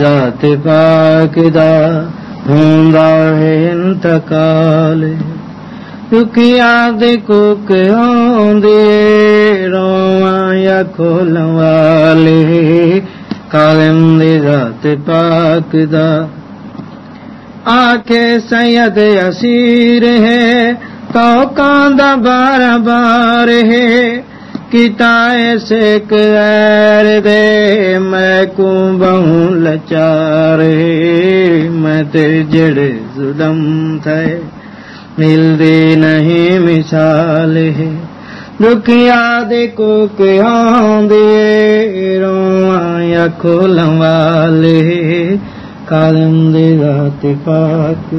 ذات پاک دا ہوندا ہے انتقال دکھیا دے کو کہوندے رواں یا کھولن والے کالم دی ذات پاک دا آکے سید اسیر ہے تو کاندا بار بار ہے سے کر دے، میں کو بہوں لچار میں تے جڑے ظلم تھے۔ مل نہیں مثال ہے۔ دکھ یاد کو کہاں دے رواں یا کھولن والے کالم دے ذات پاک۔